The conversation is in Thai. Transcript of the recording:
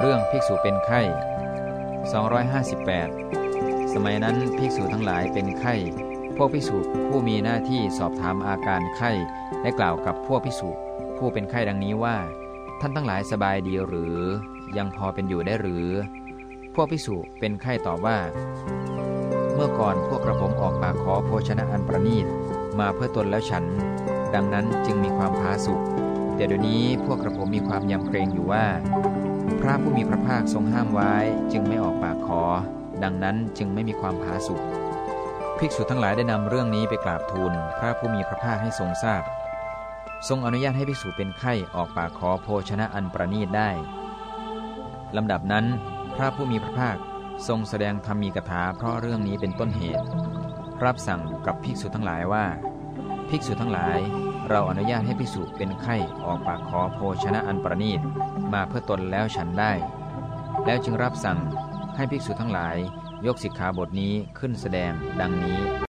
เรื่องภิกษุเป็นไข้ 258 สมัยนั้นภิกษุทั้งหลายเป็นไข้ พวกภิกษุผู้มีหน้าที่สอบถามอาการไข้ได้กล่าวกับพวกภิกษุผู้เป็นไข้ดังนี้ว่า ท่านทั้งหลายสบายดีหรือ ยังพอเป็นอยู่ได้หรือ พวกภิกษุเป็นไข้ตอบว่า เมื่อก่อนพวกกระผมออกปากขอโภชนะอันประณีตมาเพื่อตนแล้วฉัน ดังนั้นจึงมีความผาสุกแต่เดี๋ยวนี้พวกกระผมมีความยำเกรงอยู่ว่า ระผู้มีพระภาคทรงห้ามไว้จึงไม่ออกปากขอ ดังนั้นจึงไม่มีความผาสุกภิกษุทั้งหลายได้นำเรื่องนี้ไปกราบทูลพระผู้มีพระภาคให้ทรงทราบ ทรงอนุญาตให้ภิกษุเป็นไข้ออกปากขอโภชนะอันประณีตได้ลำดับนั้น พระผู้มีพระภาคทรงแสดงธรรมีกถาเพราะเรื่องนี้เป็นต้นเหตุ รับสั่งกับภิกษุทั้งหลายว่า ภิกษุทั้งหลาย เราอนุญาตให้ภิกษุเป็นไข้ออกปากขอโภชนะอันประณีตมาเพื่อตนแล้วฉันได้ แล้วจึงรับสั่งให้ภิกษุทั้งหลายยกสิกขาบทนี้ขึ้นแสดงดังนี้